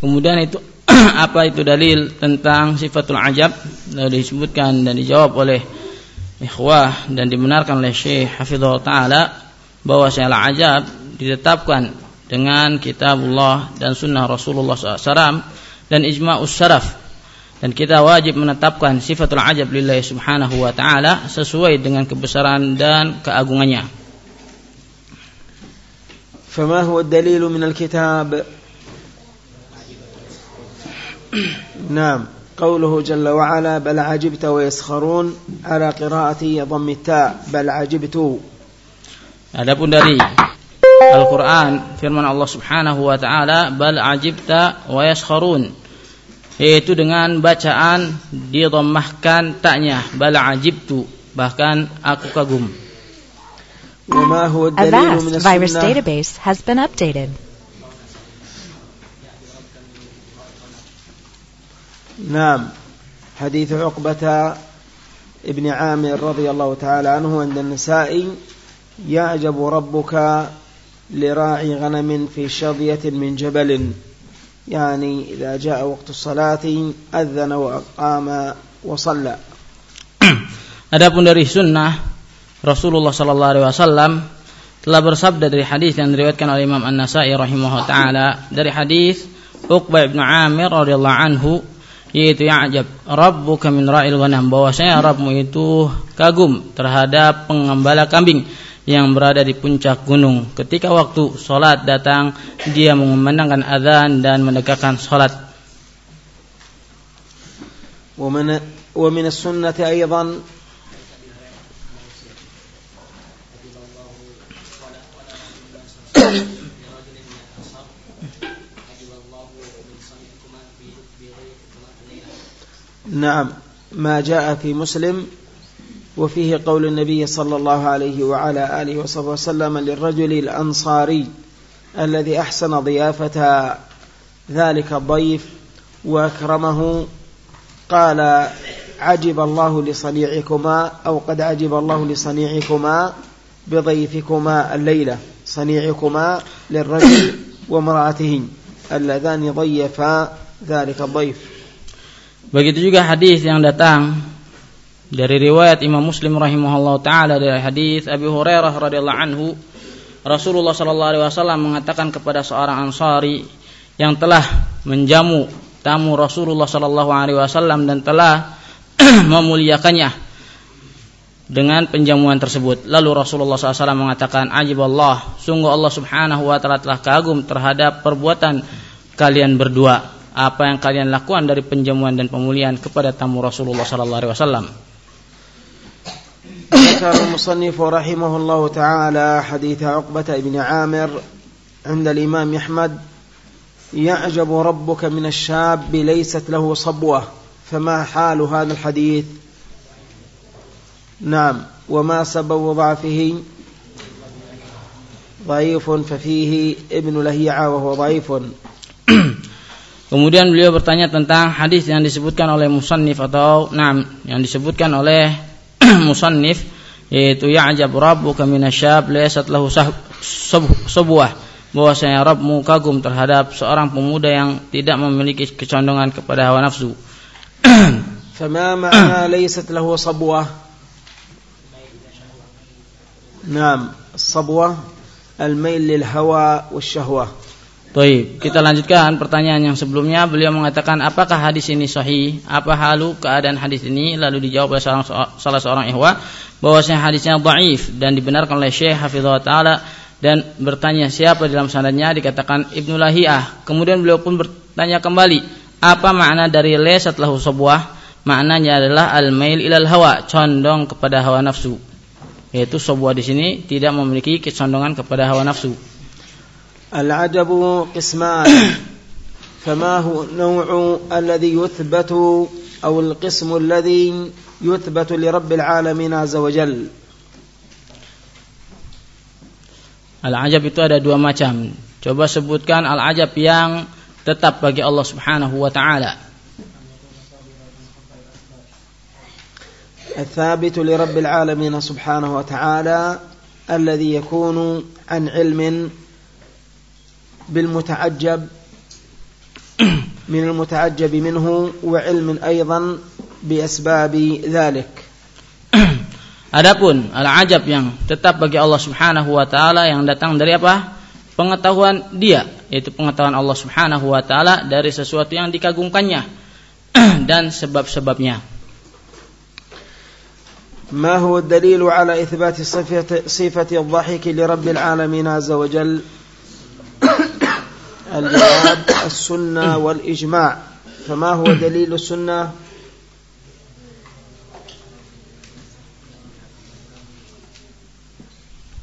Kemudian itu apa itu dalil tentang sifatul ajab lalu disebutkan dan dijawab oleh ikhwah dan dibenarkan oleh Syekh Hafizahullah taala bahwa al ajab ditetapkan dengan kitabullah dan sunnah Rasulullah SAW dan ijma'us syaraf dan kita wajib menetapkan sifatul ajab lillahi subhanahu wa ta'ala sesuai dengan kebesaran dan keagungannya. فما هو الدليل من الكتاب نعم قوله جل وعلا بل عجبت ويسخرون على قراءة ضم التاء بل عجبت Adapun dari Al-Quran firman Allah subhanahu wa ta'ala bal ajibta wa yaskharun yaitu dengan bacaan didomahkan taknya bal ajibtu bahkan aku kagum A vast virus database has been updated. نعم حديث عقبة ابن عامر رضي الله تعالى عنه عند النسائي يعجب ربك لراعي غنم في شظية من جبل يعني إذا جاء وقت الصلاة أذن وأقام وصلى Adapun dari sunnah Rasulullah sallallahu alaihi wasallam telah bersabda dari hadis yang diriwayatkan oleh Imam An-Nasa'i rahimahullah taala dari hadis Uqbah bin Amir radhiyallahu anhu yaitu ya'jab rabbuka min ra'il wanam bahwasanya Rabbmu itu kagum terhadap pengembala kambing yang berada di puncak gunung. Ketika waktu salat datang dia mengumandangkan azan dan menegakkan salat wa min as-sunnah. نعم ما جاء في مسلم وفيه قول النبي صلى الله عليه وعلى آله وصحبه وسلم للرجل الأنصاري الذي أحسن ضيافة ذلك الضيف وأكرمه قال عجب الله لصنيعكما أو قد عجب الله لصنيعكما بضيفكما الليلة صنيعكما للرجل وامرأته اللذان ضيفا ذلك الضيف. Begitu juga hadis yang datang dari riwayat Imam Muslim rahimahullah taala dari hadis Abi Hurairah radhiyallahu anhu Rasulullah sallallahu alaihi wasallam mengatakan kepada seorang Ansari yang telah menjamu tamu Rasulullah sallallahu alaihi wasallam dan telah memuliakannya dengan penjamuan tersebut. Lalu Rasulullah SAW mengatakan, Ajib Allah, sungguh Allah subhanahu wa ta'ala telah kagum terhadap perbuatan kalian berdua. Apa yang kalian lakukan dari penjamuan dan pemuliaan kepada tamu Rasulullah SAW. ذكر المصنف رحمه الله تعالى حديث عقبة بن عامر عند الإمام أحمد يعجب ربك من الشاب ليست له صبوة فما حال هذا الحديث نعم وما سبب ضعفه ضعيف ففيه ابن لهيعة وهو ضعيف Kemudian beliau bertanya tentang hadis yang disebutkan oleh musannif atau nam yang disebutkan oleh musannif yaitu ya'jab rabbuka minasyab laysat lahu sebuah bahwasanya Rabbmu kagum terhadap seorang pemuda yang tidak memiliki kecondongan kepada hawa nafsu. فما معنى ليست له صبوة نعم الصبوة الميل للهوى والشهوة Baik, kita lanjutkan pertanyaan yang sebelumnya. Beliau mengatakan, apakah hadis ini sahih? Apa halu keadaan hadis ini? Lalu dijawab oleh salah, salah seorang ihwa bahwasanya hadisnya dhaif dan dibenarkan oleh Syekh Hafizahullah taala dan bertanya siapa dalam sanadnya dikatakan Ibnu Lahiyah. Kemudian beliau pun bertanya kembali, apa makna dari lesat lahu sebuah? Maknanya adalah al-mail ilal hawa, condong kepada hawa nafsu. Yaitu sebuah di sini tidak memiliki kecondongan kepada hawa nafsu. العجب قسمان فما هو النوع الذي يثبت أو القسم الذي يثبت لرب العالمين عز وجل Al-ajab itu ada dua macam. Coba sebutkan al-ajab yang tetap bagi Allah Subhanahu wa taala. الثابت لرب العالمين سبحانه وتعالى الذي يكون عن علم بالمتعجب من المتعجب منه وعلم أيضا بأسباب ذلك Adapun al-ajab yang tetap bagi Allah Subhanahu wa taala yang datang dari apa? Pengetahuan dia, yaitu pengetahuan Allah Subhanahu wa taala dari sesuatu yang dikagumkannya dan sebab-sebabnya. ما هو الدليل على إثبات صفة, صفة الضحك لرب العالمين عز وجل الجواب السنة والإجماع. فما هو دليل السنة؟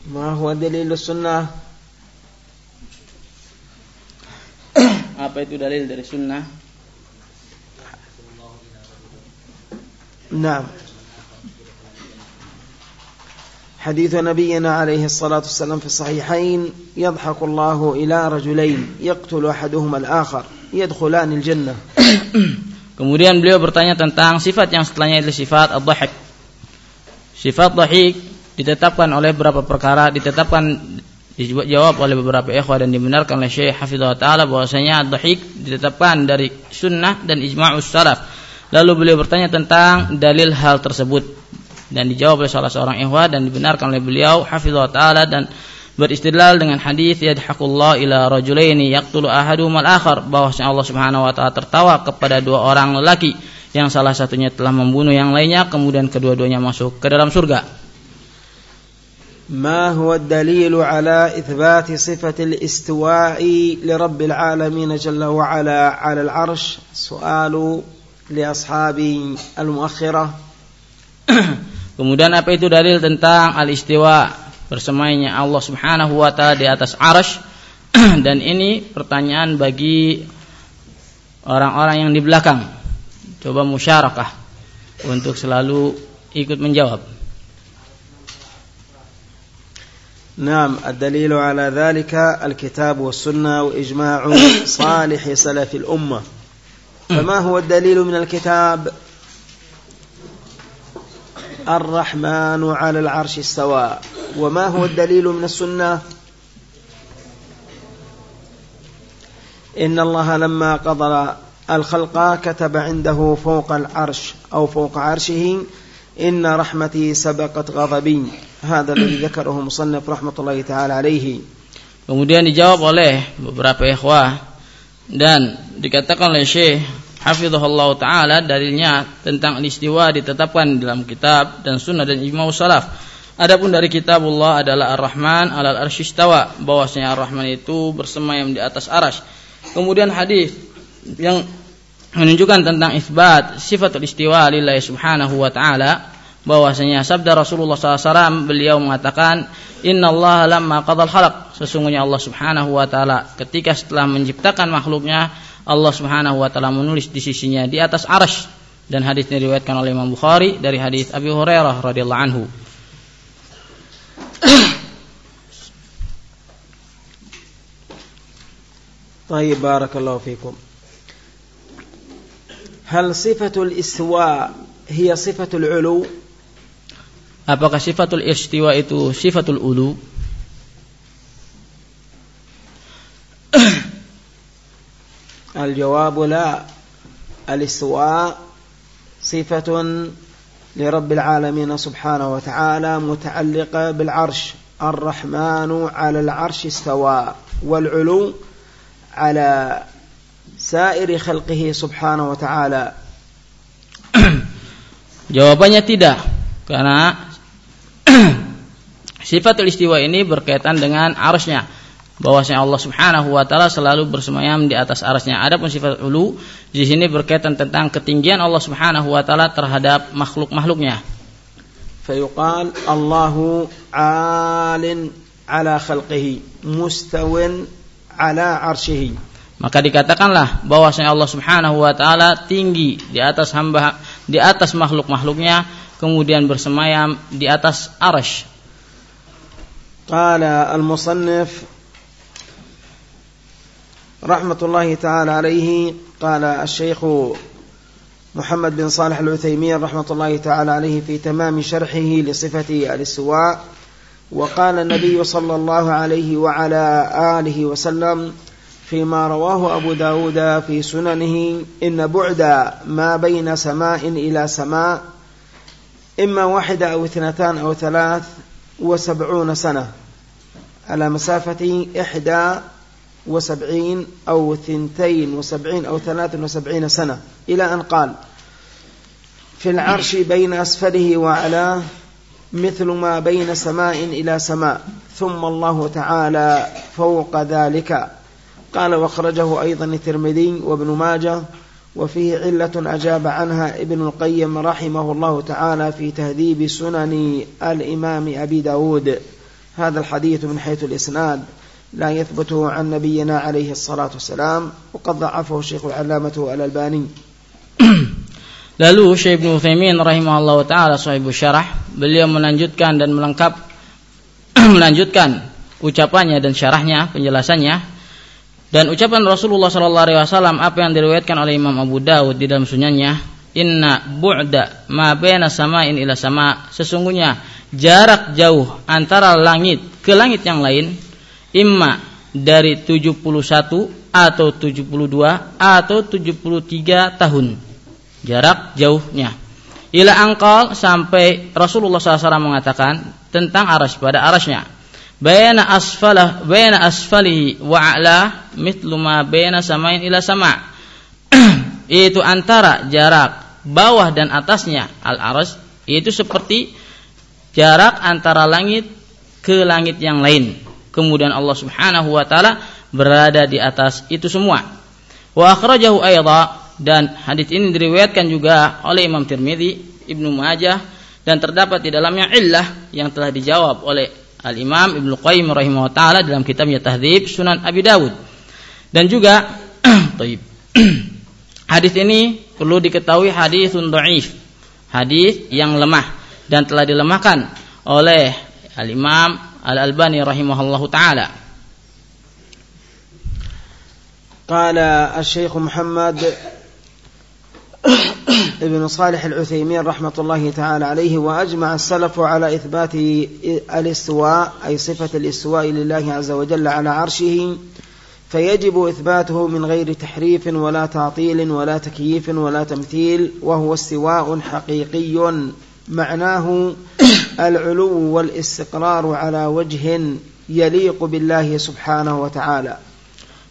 ما هو دليل السنة؟ Apa itu dalil dari sunnah? نعم. حديث نبينا عليه الصلاة والسلام في الصحيحين يضحك الله إلى رجلين يقتل أحدهما الآخر يدخلان الجنة Kemudian beliau bertanya tentang sifat yang setelahnya itu sifat ad-dhahik. Sifat dhahik ditetapkan oleh beberapa perkara, ditetapkan dijawab oleh beberapa ikhwah dan dibenarkan oleh Syekh Hafizahullah taala bahwasanya ad-dhahik ditetapkan dari sunnah dan ijma'us salaf. Lalu beliau bertanya tentang dalil hal tersebut dan dijawab oleh salah seorang ikhwah dan dibenarkan oleh beliau hafizah taala dan beristidlal dengan hadis yadhaqullah ila rajulaini yaqtulu ahaduhum al-akhar bahwasanya Allah Subhanahu wa taala tertawa kepada dua orang lelaki yang salah satunya telah membunuh yang lainnya kemudian kedua-duanya masuk ke dalam surga ما هو الدليل على إثبات صفة الاستواء لرب العالمين جل وعلا على العرش سؤال لأصحاب المؤخرة Kemudian apa itu dalil tentang al-istiwa bersamanya Allah Subhanahu wa taala di atas arash dan ini pertanyaan bagi orang-orang yang di belakang. Coba musyarakah untuk selalu ikut menjawab. نعم الدليل على ذلك الكتاب والسنة وإجماع صالح سلف الأمة فما هو الدليل من الكتاب الرحمن على العرش استوى. وما هو الدليل من السنة؟ إن الله لما قضى الخلق كتب عنده فوق العرش أو فوق عرشه إن رحمتي سبقت غضبي. هذا الذي ذكره مصنف رحمة الله تعالى عليه. Kemudian dijawab oleh beberapa ikhwah dan dikatakan oleh Syekh hafizahullah taala dalilnya tentang istiwa ditetapkan dalam kitab dan sunnah dan ijma' salaf. Adapun dari kitabullah adalah Ar-Rahman alal arsyistawa, bahwasanya Ar-Rahman itu bersemayam di atas aras. Kemudian hadis yang menunjukkan tentang isbat sifatul istiwa lillahi subhanahu wa taala bahwasanya sabda Rasulullah SAW beliau mengatakan Inna Allah lamma qadal khalaq sesungguhnya Allah subhanahu wa taala ketika setelah menciptakan makhluknya Allah Subhanahu wa taala menulis di sisinya di atas arash dan hadis ini diriwayatkan oleh Imam Bukhari dari hadis Abi Hurairah radhiyallahu anhu. طيب بارك الله فيكم هل صفة الاستواء هي صفة العلو Apakah sifatul istiwa itu sifatul ulu? الجواب لا. الاستواء صفة لرب العالمين سبحانه وتعالى متعلقة بالعرش. الرحمن على العرش استوى والعلو على سائر خلقه سبحانه وتعالى. Jawabannya tidak karena sifatul istiwa ini berkaitan dengan arusnya bahwasanya Allah Subhanahu wa taala selalu bersemayam di atas arasnya. Adapun sifat ulu di sini berkaitan tentang ketinggian Allah Subhanahu wa taala terhadap makhluk-makhluknya. Fayuqal Allahu 'alin 'ala khalqihi mustawin 'ala 'arsyihi. Maka dikatakanlah bahwasanya Allah Subhanahu wa taala tinggi di atas hamba di atas makhluk-makhluknya kemudian bersemayam di atas arasy. Qala al-musannif رحمة الله تعالى عليه قال الشيخ محمد بن صالح العثيمين رحمة الله تعالى عليه في تمام شرحه لصفة الاستواء وقال النبي صلى الله عليه وعلى آله وسلم فيما رواه أبو داود في سننه إن بعد ما بين سماء إلى سماء إما واحدة أو اثنتان أو ثلاث وسبعون سنة. على مسافة إحدى وسبعين أو ثنتين وسبعين أو ثلاث وسبعين سنة. إلى أن قال في العرش بين أسفله وعلاه مثل ما بين سماء إلى سماء ثم الله تعالى فوق ذلك. قال وأخرجه أيضا الترمذي وابن ماجه وفيه علة أجاب عنها ابن القيم رحمه الله تعالى في تهذيب سنن الإمام أبي داود. هذا الحديث من حيث الإسناد. لا يثبت عن نبينا عليه الصلاة والسلام وقد ضعفه الشيخ العلامة الألباني Lalu Syekh Ibnu Utsaimin rahimahullah taala sahibu syarah, beliau melanjutkan dan melengkap melanjutkan ucapannya dan syarahnya, penjelasannya dan ucapan Rasulullah sallallahu alaihi wasallam apa yang diriwayatkan oleh Imam Abu Dawud di dalam sunannya, inna bu'da ma baina sama'in ila sama' sesungguhnya jarak jauh antara langit ke langit yang lain imma dari 71 atau 72 atau 73 tahun. Jarak jauhnya. Ila angkal sampai Rasulullah SAW mengatakan tentang aras pada arasnya bayana asfalah bayana asfalihi wa a'la mithlu ma bayana samain ila sama. Itu antara jarak bawah dan atasnya al aras itu seperti jarak antara langit ke langit yang lain kemudian Allah Subhanahu wa taala berada di atas itu semua wa akhrajahu aidha dan hadis ini diriwayatkan juga oleh Imam Tirmidzi, Ibnu Majah dan terdapat di dalamnya illah yang telah dijawab oleh Al-Imam Ibnu Qayyim rahimahullah taala dalam kitabnya Tahdzib Sunan Abi Dawud. Dan juga hadis ini perlu diketahui hadisun dhaif, hadis yang lemah dan telah dilemahkan oleh Al-Imam Al-Albani rahimahullahu taala. قال الشيخ محمد ابن صالح العثيمين رحمة الله تعالى عليه وأجمع السلف على إثبات الاستواء أي صفة الاستواء لله عز وجل على عرشه فيجب إثباته من غير تحريف ولا تعطيل ولا تكييف ولا تمثيل وهو استواء حقيقي معناه العلو والاستقرار على وجه يليق بالله سبحانه وتعالى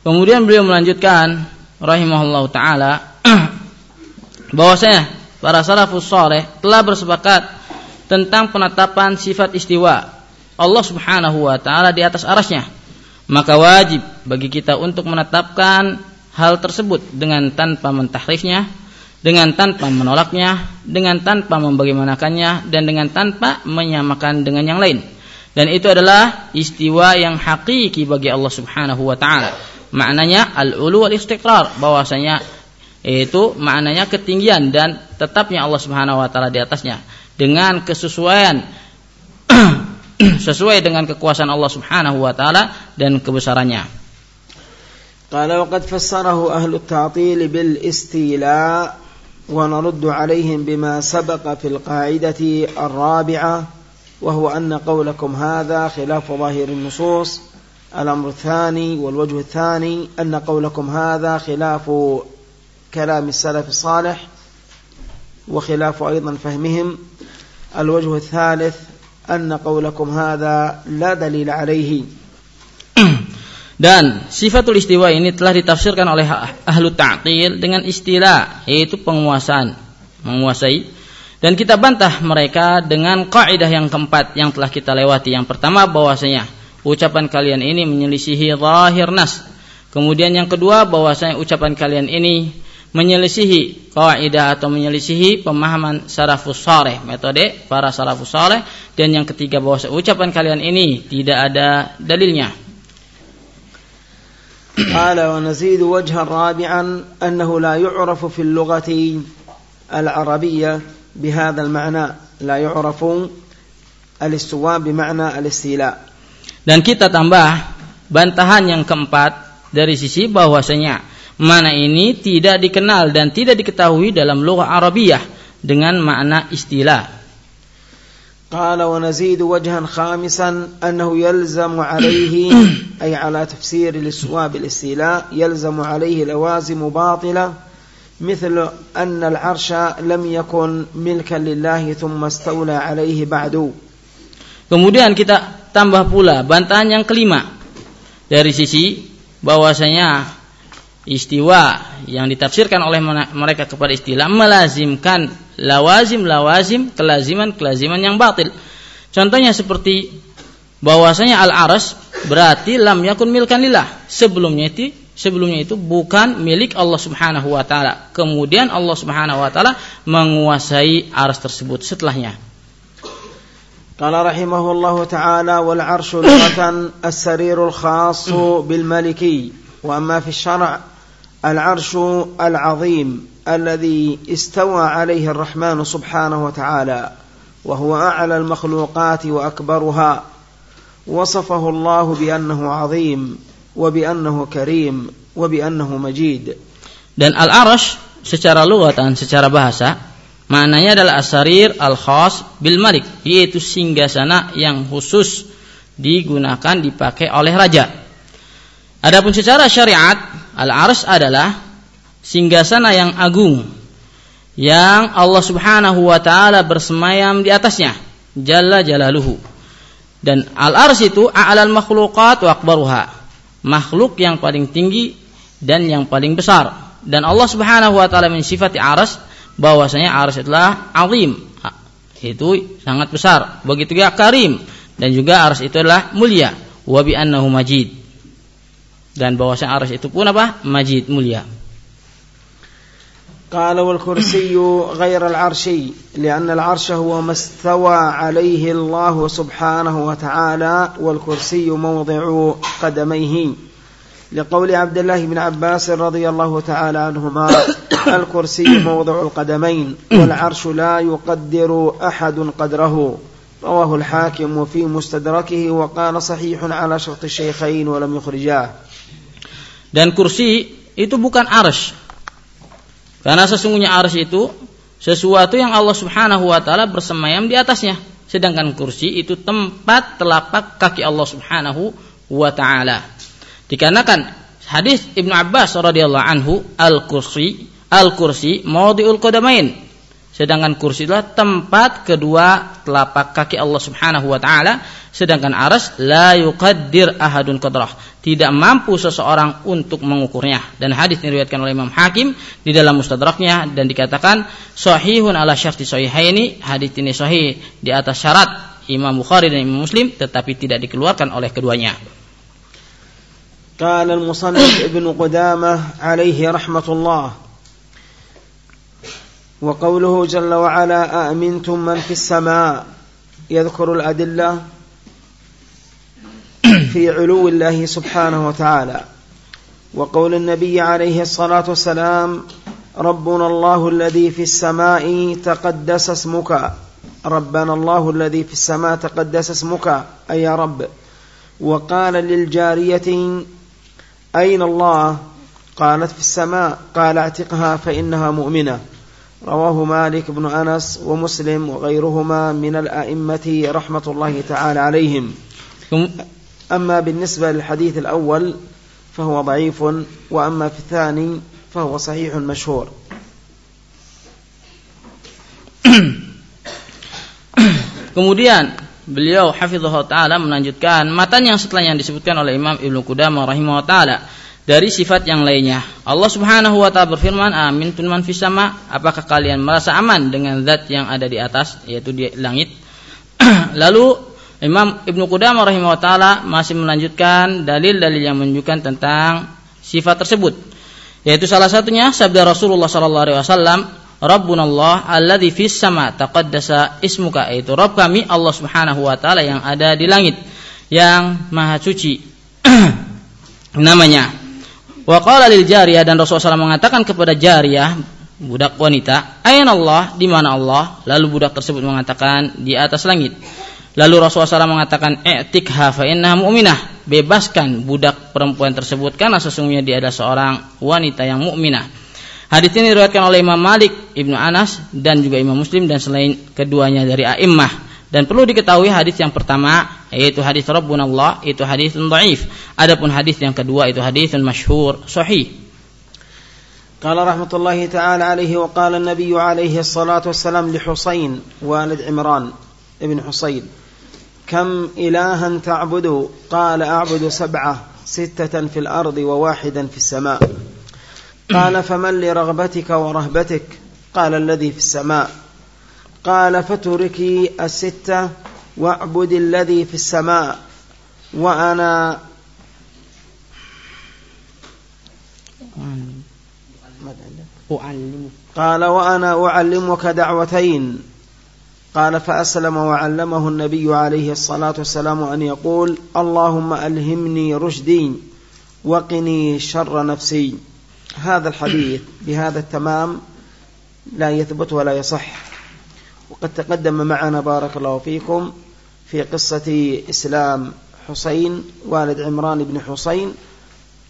Kemudian beliau melanjutkan rahimahullah taala bahwasanya para salafus saleh telah bersepakat tentang penetapan sifat istiwa Allah Subhanahu wa taala di atas arasnya. Maka wajib bagi kita untuk menetapkan hal tersebut dengan tanpa mentahrifnya, dengan tanpa menolaknya, dengan tanpa membagaimanakannya dan dengan tanpa menyamakan dengan yang lain. Dan itu adalah istiwa yang hakiki bagi Allah Subhanahu wa taala. Maknanya al-ulu wal istiqrar bahwasanya itu maknanya ketinggian dan tetapnya Allah Subhanahu wa taala di atasnya dengan kesesuaian sesuai dengan kekuasaan Allah Subhanahu wa taala dan kebesarannya. قال وقد فسره أهل التعطيل بالاستيلاء ونرد عليهم بما سبق في القاعدة الرابعة وهو أن قولكم هذا خلاف ظاهر النصوص. الأمر الثاني والوجه الثاني أن قولكم هذا خلاف كلام السلف الصالح وخلاف أيضا فهمهم. الوجه الثالث أن قولكم هذا لا دليل عليه. Dan sifatul istiwa ini telah ditafsirkan oleh ahlu ta'til dengan istilah yaitu penguasaan, menguasai. Dan kita bantah mereka dengan kaidah yang keempat yang telah kita lewati. Yang pertama bahwasanya ucapan kalian ini menyelisihi zahir nas. Kemudian yang kedua bahwasanya ucapan kalian ini menyelisihi kaidah atau menyelisihi pemahaman salafus saleh, metode para salafus saleh dan yang ketiga bahwa ucapan kalian ini tidak ada dalilnya. قال ونزيد وجها رابعا أنه لا يعرف في اللغة العربية بهذا المعنى لا يعرف الاستواء بمعنى الاستيلاء dan kita tambah bantahan yang keempat dari sisi bahwasanya Mana ini tidak dikenal dan tidak diketahui dalam lughah Arabiyah dengan makna istilah. قال ونزيد وجها خامسا أنه يلزم عليه أي على تفسير الاستواء بالاستيلاء يلزم عليه لوازم باطلة مثل أن العرش لم يكن ملكا لله ثم استولى عليه بعد. Kemudian kita tambah pula bantahan yang kelima. Dari sisi bahwasanya istiwa yang ditafsirkan oleh mereka kepada istilah melazimkan lawazim lawazim kelaziman kelaziman yang batil. Contohnya seperti bahwasanya al aras berarti lam yakun milkan lillah. Sebelumnya itu sebelumnya itu bukan milik Allah Subhanahu wa taala. Kemudian Allah Subhanahu wa taala menguasai aras tersebut setelahnya. قال رحمه الله تعالى والعرش لغة السرير الخاص بالملكي وأما في الشرع العرش العظيم الذي استوى عليه الرحمن سبحانه وتعالى وهو اعلى المخلوقات واكبرها وصفه الله بانه عظيم وبانه كريم وبانه مجيد dan al-arash secara lugatan secara bahasa maknanya adalah asarir al-khas bil malik yaitu singgasana yang khusus digunakan dipakai oleh raja Adapun secara syariat, al-ars adalah singgasana yang agung yang Allah Subhanahu wa taala bersemayam di atasnya, jalla jalaluhu. Dan al-ars itu a'lal makhluqat wa akbaruha. Makhluk yang paling tinggi dan yang paling besar. Dan Allah Subhanahu wa taala mensifati aras bahwasanya aras adalah azim. Itu sangat besar. Begitu juga karim dan juga aras itu adalah mulia. Wa bi annahu majid dan bahwasanya arsy itu pun apa? Majid mulia. قال والكرسي غير العرشي لأن العرش هو ما استوى عليه الله سبحانه وتعالى والكرسي موضع قدميه لقول عبد الله بن عباس رضي الله تعالى عنهما الكرسي موضع القدمين والعرش لا يقدر أحد قدره رواه الحاكم في مستدركه وقال صحيح على شرط الشيخين ولم يخرجاه Dan kursi itu bukan arsh. Karena sesungguhnya arsh itu sesuatu yang Allah Subhanahu wa taala bersemayam di atasnya. Sedangkan kursi itu tempat telapak kaki Allah Subhanahu wa taala. Dikarenakan hadis Ibnu Abbas radhiyallahu anhu al-kursi al-kursi maudiul qadamain Sedangkan kursi adalah tempat kedua telapak kaki Allah Subhanahu wa taala, sedangkan aras la yuqaddir ahadun qadrah. Tidak mampu seseorang untuk mengukurnya. Dan hadis diriwayatkan oleh Imam Hakim di dalam mustadraknya dan dikatakan sahihun ala syarti sahihaini. Hadis ini sahih di atas syarat Imam Bukhari dan Imam Muslim tetapi tidak dikeluarkan oleh keduanya. قال المصنف ابن قدامة عليه رحمة الله وقوله جل وعلا أأمنتم من في السماء؟ يذكر الأدلة في علو الله سبحانه وتعالى. وقول النبي عليه الصلاة والسلام ربنا الله الذي في السماء تقدس اسمك. ربنا الله الذي في السماء تقدس اسمك. أي يا رب. وقال للجارية أين الله؟ قالت في السماء. قال أعتقها فإنها مؤمنة. رواه مالك بن أنس ومسلم وغيرهما من الأئمة رحمة الله تعالى عليهم أما بالنسبة للحديث الأول فهو ضعيف وأما في الثاني فهو صحيح مشهور Kemudian beliau hafizahullah taala melanjutkan matan yang setelahnya yang disebutkan oleh Imam Ibnu Qudamah rahimahullah taala dari sifat yang lainnya. Allah Subhanahu wa taala berfirman, "Amin man fis sama." Apakah kalian merasa aman dengan zat yang ada di atas yaitu di langit? Lalu Imam Ibnu Qudamah rahimahullah taala masih melanjutkan dalil-dalil yang menunjukkan tentang sifat tersebut. Yaitu salah satunya sabda Rasulullah sallallahu alaihi wasallam, Rabbuna Allah alladzi fis sama taqaddasa ismuka yaitu Rabb kami Allah Subhanahu wa taala yang ada di langit yang maha suci namanya Wa qala lil jariyah dan Rasulullah SAW mengatakan kepada jariyah budak wanita, "Aina Allah?" Di mana Allah? Lalu budak tersebut mengatakan, "Di atas langit." Lalu Rasulullah SAW mengatakan, "I'tikha fa innaha mu'minah." Bebaskan budak perempuan tersebut karena sesungguhnya dia adalah seorang wanita yang mukminah. Hadis ini diriwayatkan oleh Imam Malik, Ibnu Anas dan juga Imam Muslim dan selain keduanya dari a'immah Dan perlu diketahui hadis yang pertama yaitu hadis Rabbuna Allah itu hadis dhaif. Adapun hadis yang kedua itu hadis masyhur sahih. قال رحمة الله تعالى عليه وقال النبي عليه الصلاة والسلام لحسين والد عمران ابن حسين كم إلها تعبد قال أعبد سبعة ستة في الأرض وواحدا في السماء قال فمن لرغبتك ورهبتك قال الذي في السماء قال فتركي الستة واعبد الذي في السماء وأنا قال وأنا أعلمك دعوتين. قال فأسلم وعلمه النبي عليه الصلاة والسلام أن يقول اللهم ألهمني رشدي وقني شر نفسي. هذا الحديث بهذا التمام لا يثبت ولا يصح. وقد تقدم معنا بارك الله فيكم. في قصة إسلام حسين والد عمران بن حسين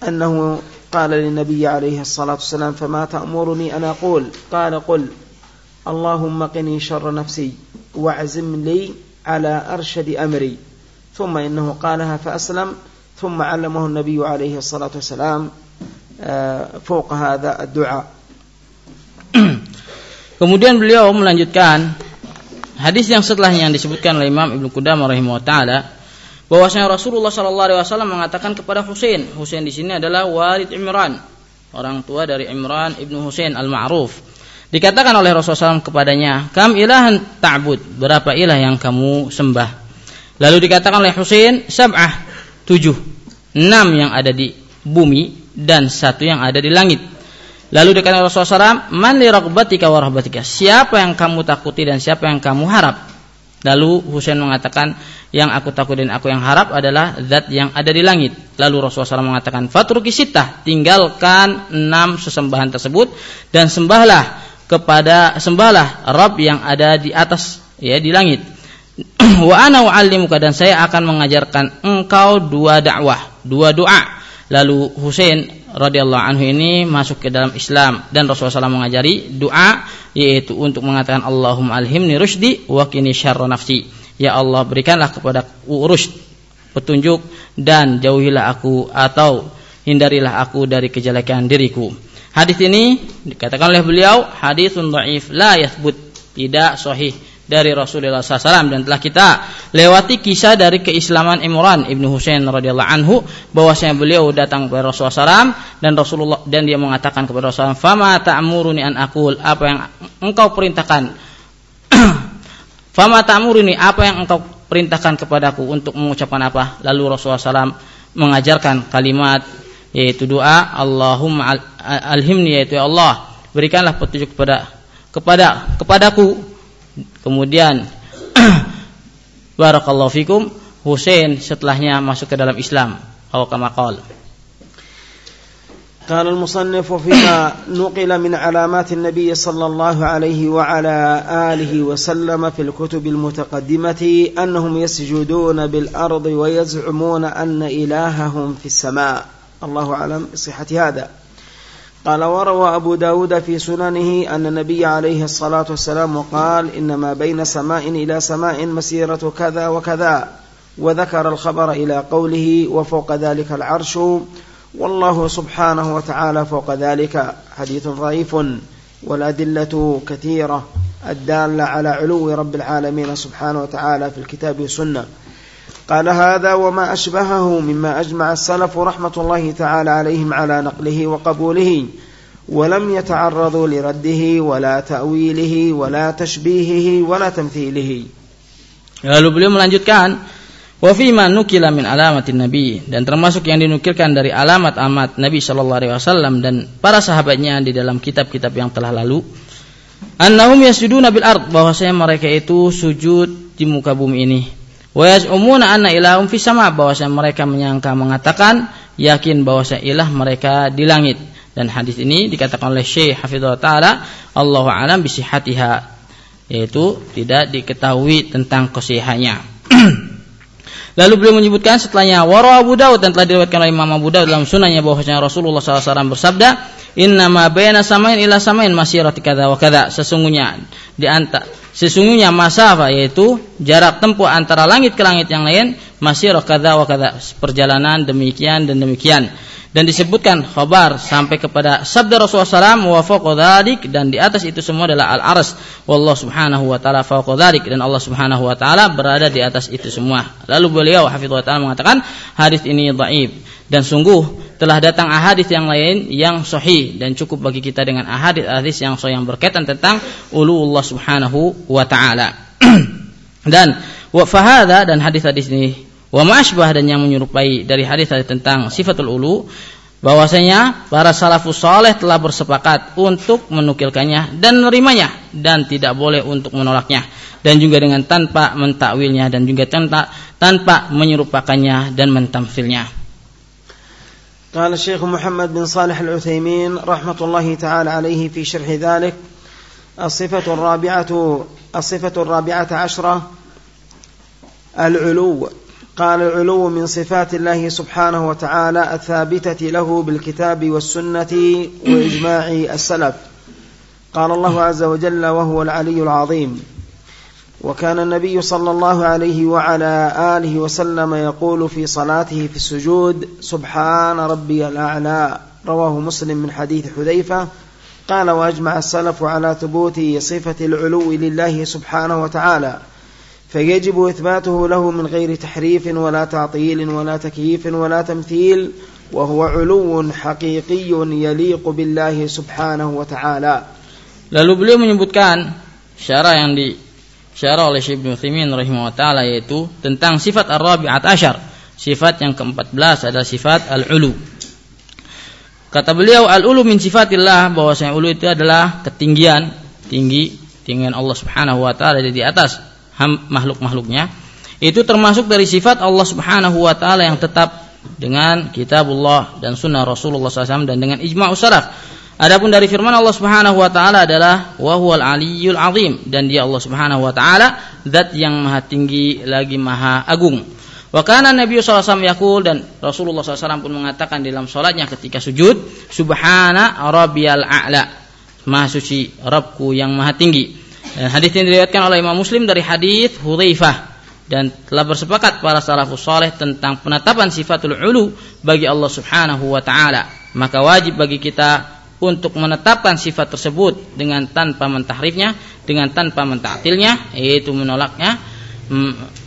أنه قال للنبي عليه الصلاة والسلام فما تأمرني أن أقول؟ قال قل اللهم قني شر نفسي وأعزم لي على أرشد أمري. ثم إنه قالها فأسلم. ثم علمه النبي عليه الصلاة والسلام فوق هذا الدعاء. Kemudian beliau melanjutkan hadis yang setelahnya yang disebutkan oleh Imam Ibnu Qudamah rahimahullah taala bahwasanya Rasulullah sallallahu alaihi wasallam mengatakan kepada Husain, Husain di sini adalah walid Imran, orang tua dari Imran ibnu Husain al-Ma'ruf. Dikatakan oleh Rasulullah SAW kepadanya, Kam ilahan ta'bud, berapa ilah yang kamu sembah? Lalu dikatakan oleh Husain, Sab'ah, tujuh. Enam yang ada di bumi dan satu yang ada di langit. Lalu dikatakan Rasulullah SAW, Man li raqbatika wa rahbatika. Siapa yang kamu takuti dan siapa yang kamu harap? Lalu Husain mengatakan, yang aku takut dan aku yang harap adalah zat yang ada di langit. Lalu Rasulullah SAW mengatakan, Fatruki sitah, tinggalkan enam sesembahan tersebut dan sembahlah kepada sembahlah Rabb yang ada di atas ya di langit. Wa ana u'allimuka dan saya akan mengajarkan engkau dua dakwah, dua doa. Lalu Husain radhiyallahu anhu ini masuk ke dalam Islam dan Rasulullah SAW mengajari doa yaitu untuk mengatakan Allahumma alhimni rusydi wa kini syarra nafsi. Ya Allah berikanlah kepada urus petunjuk dan jauhilah aku atau hindarilah aku dari kejelekan diriku. Hadis ini dikatakan oleh beliau hadis dhaif la yathbut tidak sahih dari Rasulullah SAW dan telah kita lewati kisah dari keislaman Imran ibnu Husain radhiyallahu anhu bahwasanya beliau datang kepada Rasulullah SAW dan Rasulullah dan dia mengatakan kepada Rasulullah fama ta'muruni an akul apa yang engkau perintahkan? Fama ta'muruni? Apa yang engkau perintahkan kepadaku untuk mengucapkan apa? Lalu Rasulullah SAW mengajarkan kalimat yaitu doa Allahumma alhimni yaitu ya Allah berikanlah petunjuk kepada kepada kepadaku kemudian barakallahu fikum Husain setelahnya masuk ke dalam Islam. Atau kama qala قال المصنف فيما نقل من علامات النبي صلى الله عليه وعلى آله وسلم في الكتب المتقدمة أنهم يسجدون بالأرض ويزعمون أن إلههم في السماء الله أعلم بصحة هذا قال وروى أبو داود في سننه أن النبي عليه الصلاة والسلام قال إنما بين سماء إلى سماء مسيرة كذا وكذا وذكر الخبر إلى قوله وفوق ذلك العرش والله سبحانه وتعالى فوق ذلك. حديث ضعيف والأدلة كثيرة الدالة على علو رب العالمين سبحانه وتعالى في الكتاب والسنة. قال هذا وما أشبهه مما أجمع السلف رحمة الله تعالى عليهم على نقله وقبوله ولم يتعرضوا لرده ولا تأويله ولا تشبيهه ولا تمثيله Lalu beliau melanjutkan Wa fima nukila min alamatin Nabi dan termasuk yang dinukilkan dari alamat-alamat Nabi sallallahu alaihi wasallam dan para sahabatnya di dalam kitab-kitab yang telah lalu annahum yasjuduna bil ard bahwasanya mereka itu sujud di muka bumi ini Wa yaz'umuna anna ilahum fis sama bahwasanya mereka menyangka mengatakan yakin bahwasanya ilah mereka di langit. Dan hadis ini dikatakan oleh Syekh Hafizullah taala Allahu alam bisihatiha yaitu tidak diketahui tentang kesihatannya. Lalu beliau menyebutkan setelahnya wara Abu Daud dan telah diriwayatkan oleh Imam Abu Daud dalam sunahnya bahwasanya Rasulullah SAW bersabda, "Inna ma samain ila samain masirati kadza wa kadza." Sesungguhnya di antara sesungguhnya masafa yaitu jarak tempuh antara langit ke langit yang lain masih rokada wa kada perjalanan demikian dan demikian. Dan disebutkan khabar sampai kepada sabda Rasulullah SAW wa dan di atas itu semua adalah al aras wallah subhanahu wa taala fawqadhalik dan Allah subhanahu wa taala berada di atas itu semua. Lalu beliau hafizullah taala mengatakan hadis ini dhaif dan sungguh telah datang ahadis yang lain yang sahih dan cukup bagi kita dengan ahadis-ahadis yang sahih yang berkaitan tentang ulu Allah Subhanahu wa taala. dan wa fahada dan hadis-hadis ini wa ma'asbah dan yang menyerupai dari hadis-hadis tentang sifatul ulu bahwasanya para salafus saleh telah bersepakat untuk menukilkannya dan menerimanya dan tidak boleh untuk menolaknya dan juga dengan tanpa mentakwilnya dan juga tanpa tanpa menyerupakannya dan mentamfilnya. قال الشيخ محمد بن صالح العثيمين رحمة الله تعالى عليه في شرح ذلك الصفة الرابعة الصفة الرابعة عشرة العلو. قال العلو من صفات الله سبحانه وتعالى الثابتة له بالكتاب والسنة وإجماع السلف. قال الله عز وجل وهو العلي العظيم. وكان النبي صلى الله عليه وعلى آله وسلم يقول في صلاته في السجود سبحان ربي الأعلى. رواه مسلم من حديث حذيفة قال وأجمع السلف على ثبوت صفة العلو لله سبحانه وتعالى فيجب إثباته له من غير تحريف ولا تعطيل ولا تكييف ولا تمثيل وهو علو حقيقي يليق بالله سبحانه وتعالى Lalu beliau menyebutkan syarah yang di syarah oleh Syekh Ibnu Utsaimin rahimahullah taala yaitu tentang sifat ar-rabi'at asyar. Sifat yang ke-14 adalah sifat al-ulu. Kata beliau al-ulu min sifatillah bahwasanya ulu itu adalah ketinggian, tinggi, tinggian Allah Subhanahu wa taala di atas makhluk-makhluknya. Itu termasuk dari sifat Allah Subhanahu wa taala yang tetap dengan kitabullah dan sunnah Rasulullah SAW dan dengan ijma' salaf Adapun dari firman Allah Subhanahu wa taala adalah wa huwal aliyyul azim dan dia Allah Subhanahu wa taala zat yang maha tinggi lagi maha agung. Wa kana Nabi SAW yakul dan Rasulullah SAW pun mengatakan dalam salatnya ketika sujud subhana rabbiyal a'la. Maha suci Rabbku yang maha tinggi. Dan hadis ini diriwayatkan oleh Imam Muslim dari hadis Hudzaifah dan telah bersepakat para salafus saleh tentang penetapan sifatul ulu bagi Allah Subhanahu wa taala. Maka wajib bagi kita untuk menetapkan sifat tersebut dengan tanpa mentahrifnya, dengan tanpa mentaktilnya, yaitu menolaknya,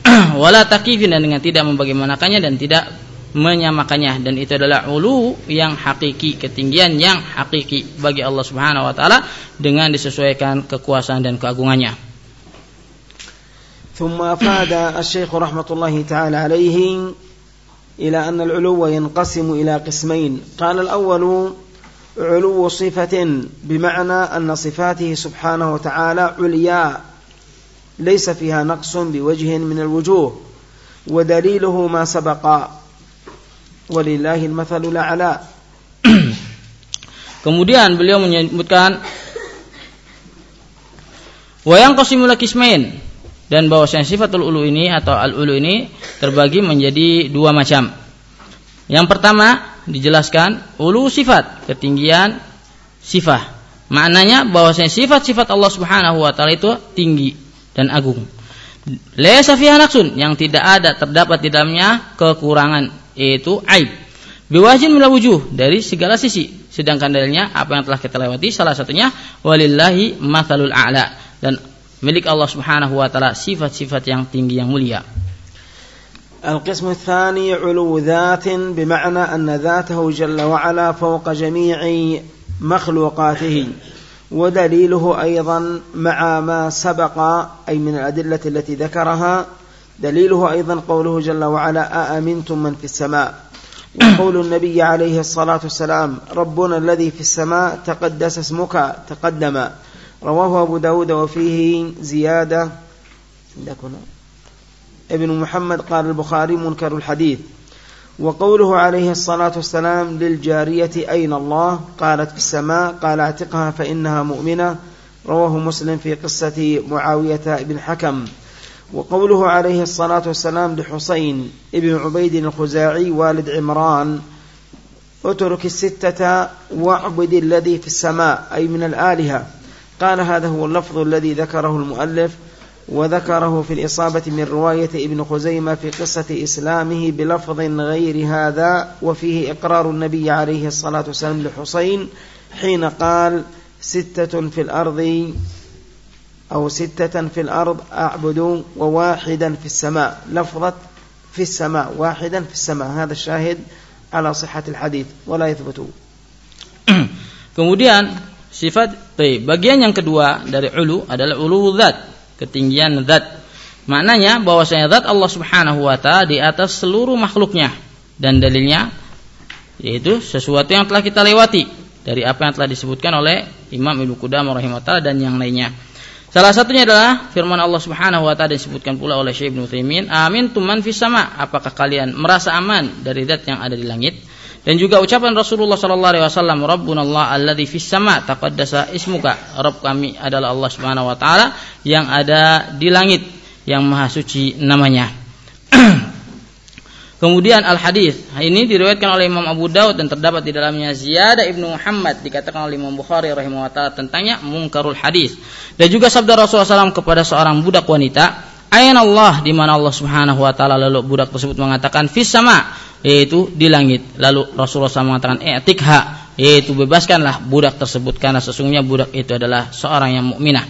wala takifin dan dengan tidak membagaimanakannya dan tidak menyamakannya dan itu adalah ulu yang hakiki ketinggian yang hakiki bagi Allah Subhanahu wa taala dengan disesuaikan kekuasaan dan keagungannya. ثم أفاد الشيخ رحمة الله تعالى عليه إلى أن العلو ينقسم إلى قسمين قال الأول علو صفة بمعنى أن صفاته سبحانه وتعالى عليا ليس فيها نقص بوجه من الوجوه ودليله ما سبق ولله المثل الأعلى Kemudian beliau menyebutkan wayang qasimul kismain dan bahwasanya sifatul ulu ini atau al ulu ini terbagi menjadi dua macam. Yang pertama dijelaskan ulu sifat, ketinggian sifat. Maknanya bahwasanya sifat-sifat Allah Subhanahu wa taala itu tinggi dan agung. Laisa fiha naqsun yang tidak ada terdapat di dalamnya kekurangan yaitu aib. Biwajin mila wujuh dari segala sisi. Sedangkan dalilnya apa yang telah kita lewati salah satunya walillahi mathalul a'la dan milik Allah Subhanahu wa taala sifat-sifat yang tinggi yang mulia. القسم الثاني علو ذات بمعنى أن ذاته جل وعلا فوق جميع مخلوقاته ودليله أيضا مع ما سبق أي من الأدلة التي ذكرها دليله أيضا قوله جل وعلا أأمنتم من في السماء؟ وقول النبي عليه الصلاة والسلام ربنا الذي في السماء تقدس اسمك تقدم رواه أبو داود وفيه زيادة. عندكم؟ ابن محمد قال البخاري منكر الحديث. وقوله عليه الصلاة والسلام للجارية أين الله؟ قالت في السماء قال أعتقها فإنها مؤمنة. رواه مسلم في قصة معاوية بن حكم. وقوله عليه الصلاة والسلام لحسين ابن عبيد الخزاعي والد عمران اترك الستة واعبد الذي في السماء أي من الآلهة. قال هذا هو اللفظ الذي ذكره المؤلف. وذكره في الإصابة من رواية ابن خزيمة في قصة إسلامه بلفظ غير هذا وفيه إقرار النبي عليه الصلاة والسلام لحسين حين قال ستة في الأرض أو ستة في الأرض أعبد وواحدا في السماء. لفظة في السماء واحدا في السماء. هذا الشاهد على صحة الحديث ولا يثبت. Kemudian sifat bagian yang kedua dari ulu adalah ulu zat, ketinggian zat. Maknanya bahwasanya zat Allah Subhanahu wa taala di atas seluruh makhluknya dan dalilnya yaitu sesuatu yang telah kita lewati dari apa yang telah disebutkan oleh Imam Ibnu Qudamah rahimahullah dan yang lainnya. Salah satunya adalah firman Allah Subhanahu wa taala disebutkan pula oleh Syekh Ibnu Taimin, "Amin tuman fis sama." Apakah kalian merasa aman dari zat yang ada di langit? Dan juga ucapan Rasulullah sallallahu alaihi wasallam, "Rabbuna Allah alladzi fis sama, taqaddasa ismuka." Rabb kami adalah Allah Subhanahu wa taala yang ada di langit, yang maha suci namanya. Kemudian al hadis ini diriwayatkan oleh Imam Abu Daud dan terdapat di dalamnya Ziyadah ibnu Muhammad dikatakan oleh Imam Bukhari rahimahullah tentangnya mungkarul hadis dan juga sabda Rasulullah SAW kepada seorang budak wanita Ayan Allah di mana Allah Subhanahu wa taala lalu budak tersebut mengatakan fis sama yaitu di langit lalu Rasulullah SAW mengatakan i'tikha yaitu bebaskanlah budak tersebut karena sesungguhnya budak itu adalah seorang yang mukminah.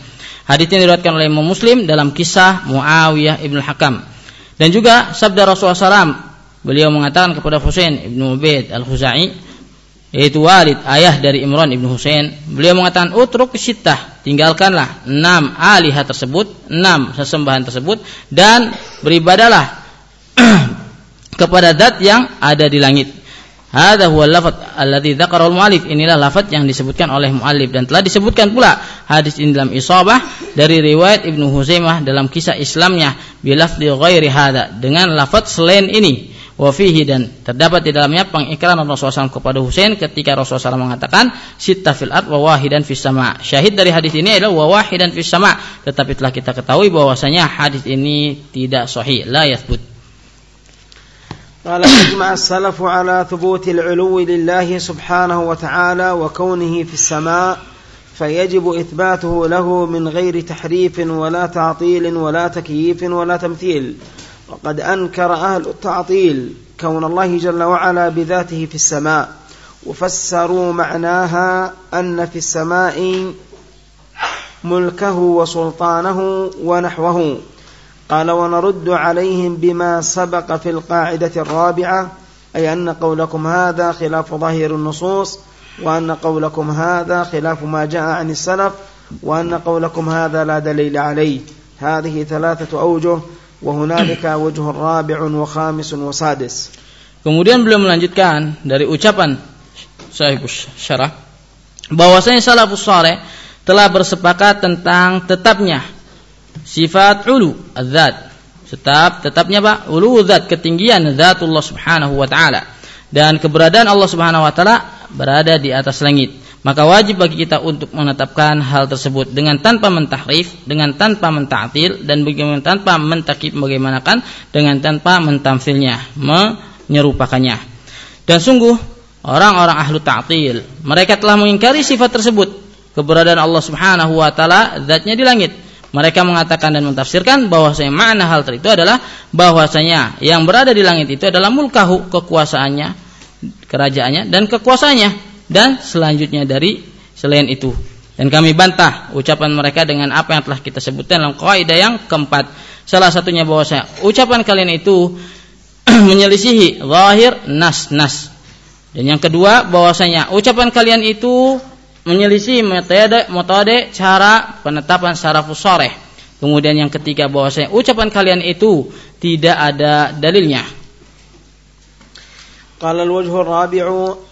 Hadis ini diriwayatkan oleh Imam Muslim dalam kisah Muawiyah ibnu Hakam dan juga sabda Rasulullah SAW Beliau mengatakan kepada Husain ibnu Ubaid al-Khuzai yaitu walid ayah dari Imran ibnu Husain. Beliau mengatakan utruk sitah, tinggalkanlah enam alihah tersebut, enam sesembahan tersebut dan beribadalah kepada zat yang ada di langit. Hadza huwa lafaz alladzi dzakarahu al-muallif. Inilah lafaz yang disebutkan oleh muallif dan telah disebutkan pula hadis ini dalam Isabah dari riwayat Ibnu Huzaimah dalam kisah Islamnya bilafzi ghairi hadza dengan lafaz selain ini wafihi dan terdapat di dalamnya pengikraran Rasulullah SAW kepada Husain ketika Rasulullah SAW mengatakan sita fil ard wa wahidan fis sama. Syahid dari hadis ini adalah wa wahidan fis sama. Tetapi telah kita ketahui bahwasanya hadis ini tidak sahih, la yathbut. قال أجمع السلف على ثبوت العلو لله سبحانه وتعالى وكونه في السماء فيجب إثباته له من غير تحريف ولا تعطيل ولا تكييف ولا تمثيل وقد أنكر أهل التعطيل كون الله جل وعلا بذاته في السماء وفسروا معناها أن في السماء ملكه وسلطانه ونحوه. قال ونرد عليهم بما سبق في القاعدة الرابعة أي أن قولكم هذا خلاف ظاهر النصوص وأن قولكم هذا خلاف ما جاء عن السلف وأن قولكم هذا لا دليل عليه. هذه ثلاثة أوجه وهنالك وجه رابع وخامس وسادس Kemudian beliau melanjutkan dari ucapan Sahibus Syarah bahwasanya salafus saleh telah bersepakat tentang tetapnya sifat ulu zat tetap tetapnya Pak ulu zat ketinggian zatullah subhanahu wa taala dan keberadaan Allah subhanahu wa taala berada di atas langit maka wajib bagi kita untuk menetapkan hal tersebut dengan tanpa mentahrif, dengan tanpa menta'til dan bagaimana tanpa mentakib bagaimanakan dengan tanpa mentamfilnya, menyerupakannya. Dan sungguh orang-orang ahlu ta'til, mereka telah mengingkari sifat tersebut, keberadaan Allah Subhanahu wa taala zatnya di langit. Mereka mengatakan dan mentafsirkan bahwasanya makna hal itu adalah bahwasanya yang berada di langit itu adalah mulkahu kekuasaannya, kerajaannya dan kekuasaannya dan selanjutnya dari selain itu. Dan kami bantah ucapan mereka dengan apa yang telah kita sebutkan dalam kaidah yang keempat. Salah satunya bahwa saya ucapan kalian itu menyelisihi zahir nas-nas. Dan yang kedua bahwasanya ucapan kalian itu menyelisih metode metode cara penetapan sarafus soreh. Kemudian yang ketiga bahwasanya ucapan kalian itu tidak ada dalilnya. Qala al-wajhu rabiu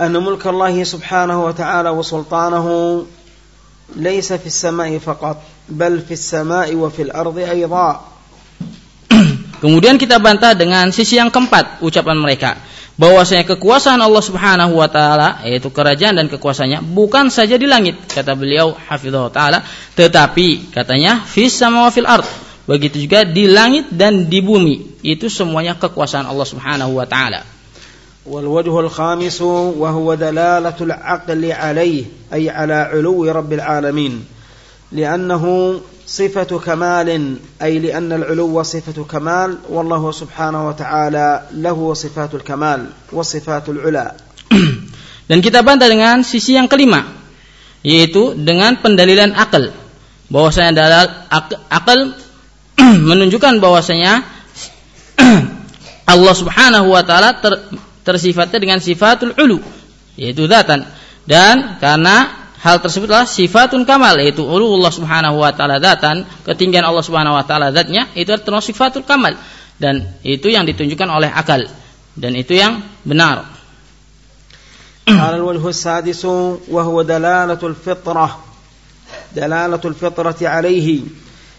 أن ملك الله سبحانه وتعالى وسلطانه ليس في السماء فقط بل في السماء وفي الأرض أيضا Kemudian kita bantah dengan sisi yang keempat ucapan mereka bahwasanya kekuasaan Allah Subhanahu wa taala yaitu kerajaan dan kekuasaannya bukan saja di langit kata beliau hafizahullah taala tetapi katanya fis sama wa fil ard begitu juga di langit dan di bumi itu semuanya kekuasaan Allah Subhanahu wa taala والوجه الخامس وهو دلالة العقل عليه أي على علو رب العالمين لأنه صفة كمال أي لأن العلو صفة كمال والله سبحانه وتعالى له صفات الكمال وصفات العلا Dan kita bantah dengan sisi yang kelima, yaitu dengan pendalilan akal. Bahwasanya dalal akal menunjukkan bahwasanya Allah Subhanahu wa taala ter, tersifatnya dengan sifatul ulu, yaitu datan. Dan karena hal tersebut adalah sifatun kamal yaitu Allah subhanahu wa ta'ala datan ketinggian Allah subhanahu wa ta'ala zatnya itu termasuk sifatul kamal dan itu yang ditunjukkan oleh akal dan itu yang benar قال الوجه السادس وهو دلالة الفطرة دلالة الفطرة عليه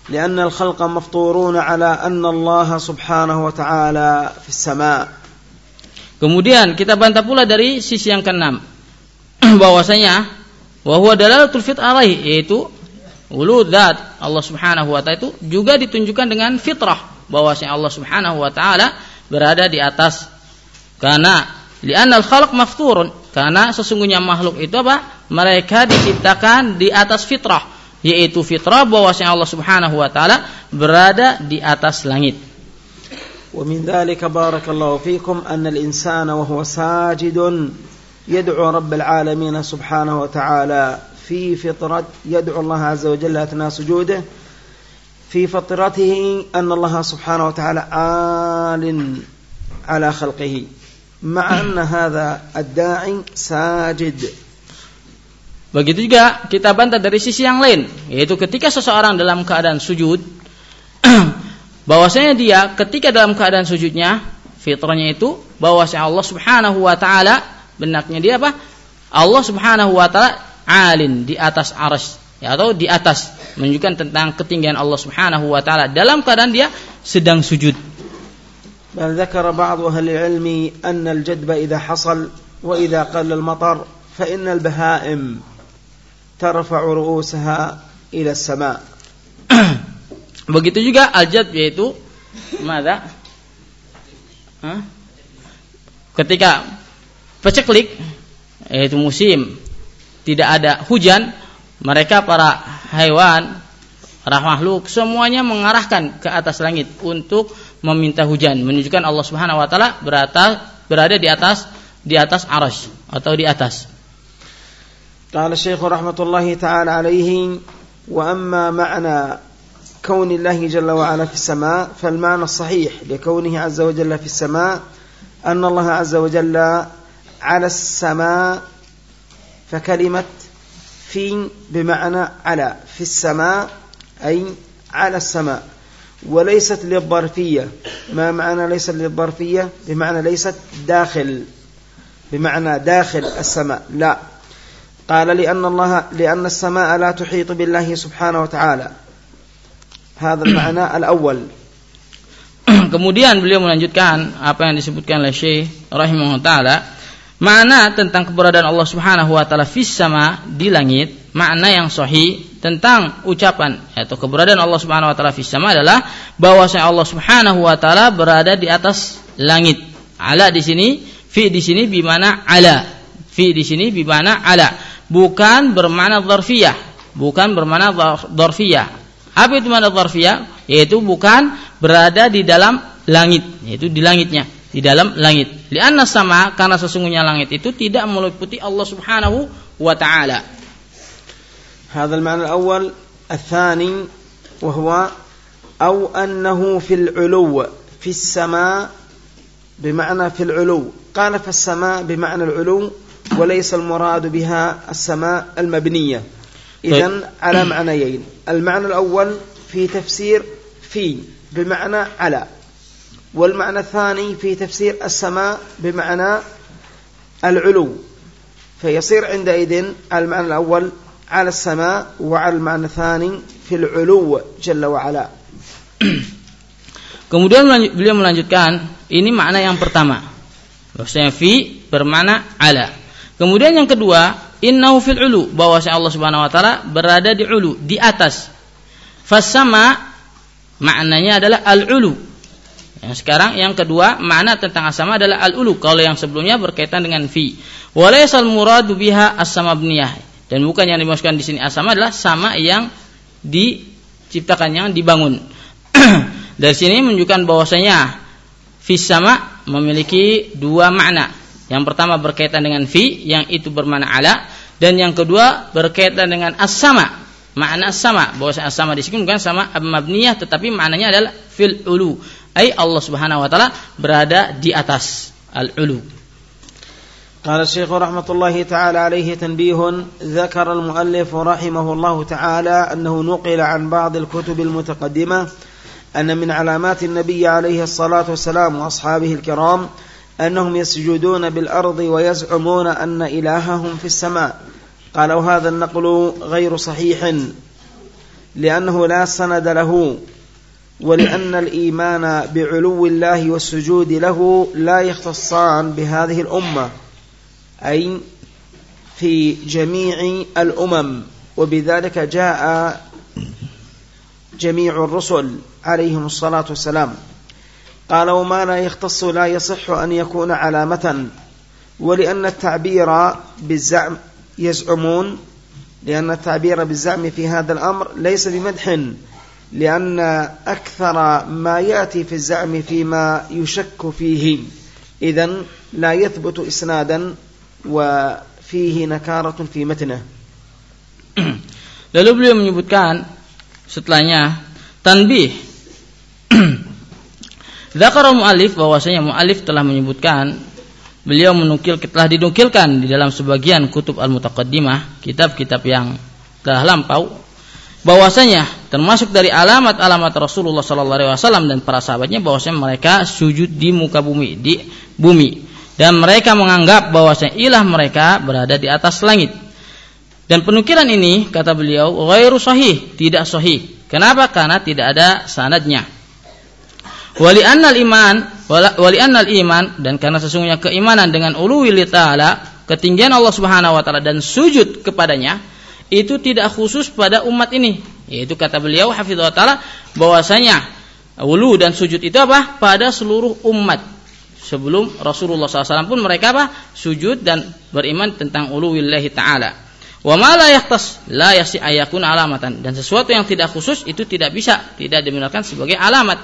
لأن الخلق مفطورون على أن الله سبحانه وتعالى في السماء Kemudian kita bantah pula dari sisi yang keenam. Bahwasanya wa huwa dalalatul fit alaihi yaitu uludat Allah Subhanahu wa taala itu juga ditunjukkan dengan fitrah. Bahwasanya Allah Subhanahu wa taala berada di atas. Karena li'annal khalq mafturun karena sesungguhnya makhluk itu apa? Mereka diciptakan di atas fitrah yaitu fitrah bahwasanya Allah Subhanahu wa taala berada di atas langit ومن ذلك بارك الله فيكم أن الإنسان وهو ساجد يدعو رب العالمين سبحانه وتعالى في فطرة يدعو الله عز وجل أثناء سجوده في فطرته أن الله سبحانه وتعالى عال على خلقه. مع أن هذا الداعي ساجد. Begitu juga kita bantah dari sisi yang lain, yaitu ketika seseorang dalam keadaan sujud, bahwasanya dia ketika dalam keadaan sujudnya, fitrahnya itu bahwasanya Allah Subhanahu wa taala benaknya dia apa? Allah Subhanahu wa taala alin di atas aras ya, atau di atas menunjukkan tentang ketinggian Allah Subhanahu wa taala dalam keadaan dia sedang sujud. بل ذكر بعض أهل العلم أن الجدب إذا حصل وإذا قل المطر فإن البهائم ترفع رؤوسها إلى السماء Begitu juga aljad yaitu mada. Ketika peceklik yaitu musim tidak ada hujan, mereka para hewan, para makhluk semuanya mengarahkan ke atas langit untuk meminta hujan, menunjukkan Allah Subhanahu wa taala berada di atas di atas arasy atau di atas. Qala Syekh rahmatullahi taala alaihi wa amma ma'na كون الله جل وعلا في السماء فالمعنى الصحيح لكونه عز وجل في السماء أن الله عز وجل على السماء فكلمة في بمعنى على في السماء أي على السماء. وليست للظرفية. ما معنى ليست للظرفية؟ بمعنى ليست داخل. بمعنى داخل السماء. لا. قال لأن الله لأن السماء لا تحيط بالله سبحانه وتعالى. Kemudian beliau melanjutkan apa yang disebutkan oleh Syekh rahimahullah taala, makna tentang keberadaan Allah Subhanahu wa taala fis sama di langit, makna yang sahih tentang ucapan atau keberadaan Allah Subhanahu wa taala fis sama adalah bahwasanya Allah Subhanahu wa taala berada di atas langit. Ala di sini, fi di sini bimana ala. Fi di sini bimana ala, bukan bermana dzarfiyah, bukan bermana dzarfiyah Apa itu makna dzarfiyah? Yaitu bukan berada di dalam langit, yaitu di langitnya di dalam langit. Lianna sama karena sesungguhnya langit itu tidak meliputi Allah Subhanahu wa taala. هذا المعنى الأول الثاني وهو أو أنه في العلو في السماء بمعنى في العلو قال في السماء بمعنى العلو وليس المراد بها السماء المبنية إذن على معنيين المعنى الأول في تفسير في بمعنى على والمعنى الثاني في تفسير السماء بمعنى العلو فيصير عندئذ المعنى الأول على السماء وعلى المعنى الثاني في العلو جل وعلا Kemudian beliau melanjutkan ini makna yang pertama. Bahwasanya fi bermakna ala. Kemudian yang kedua, innahu fil ulu, bahwasanya Allah Subhanahu wa taala berada di ulu, di atas. Fasama maknanya adalah al ulu, Yang sekarang yang kedua makna tentang as-sama adalah al-ulu. Kalau yang sebelumnya berkaitan dengan fi. Walaysal muradu biha as-sama Dan bukan yang dimaksudkan di sini as-sama adalah sama yang diciptakan yang dibangun. Dari sini menunjukkan bahwasanya fi sama memiliki dua makna. Yang pertama berkaitan dengan fi yang itu bermakna ala dan yang kedua berkaitan dengan as-sama. Makna as-sama bahwasanya as-sama di sini bukan sama mabniyah tetapi maknanya adalah fil ulu Ay Allah Subhanahu wa taala berada di atas al-ulu. قال الشيخ رحمة الله تعالى عليه تنبيه ذكر المؤلف رحمه الله تعالى أنه نقل عن بعض الكتب المتقدمة أن من علامات النبي عليه الصلاة والسلام وأصحابه الكرام أنهم يسجدون بالأرض ويزعمون أن إلههم في السماء. قال وهذا النقل غير صحيح لأنه لا سند له ولأن الإيمان بعلو الله والسجود له لا يختصان بهذه الأمة أي في جميع الأمم. وبذلك جاء جميع الرسل عليهم الصلاة والسلام. قال وما لا يختص لا يصح أن يكون علامة ولأن التعبير بالزعم يزعمون لأن التعبير بالزعم في هذا الأمر ليس بمدح لأن أكثر ما يأتي في الزعم فيما يشك فيه إذا لا يثبت إسنادا وفيه نكارة في متنه Lalu beliau menyebutkan setelahnya tanbih. Zakar mu'alif bahwasanya mu'alif telah menyebutkan beliau menukil telah dinukilkan di dalam sebagian kutub al-mutaqaddimah, kitab-kitab yang telah lampau bahwasanya termasuk dari alamat-alamat Rasulullah sallallahu alaihi wasallam dan para sahabatnya bahwasanya mereka sujud di muka bumi, di bumi dan mereka menganggap bahwasanya ilah mereka berada di atas langit. Dan penukilan ini kata beliau ghairu sahih, tidak sahih. Kenapa? Karena tidak ada sanadnya. Wali annal iman, wali annal iman dan karena sesungguhnya keimanan dengan uluwi ta'ala, ketinggian Allah Subhanahu wa taala dan sujud kepadanya, itu tidak khusus pada umat ini. Yaitu kata beliau hafizahullah taala bahwasanya wulu dan sujud itu apa? Pada seluruh umat. Sebelum Rasulullah SAW pun mereka apa? Sujud dan beriman tentang uluwillahi ta'ala. Wa ma la la yasi ayakun alamatan dan sesuatu yang tidak khusus itu tidak bisa tidak dibenarkan sebagai alamat.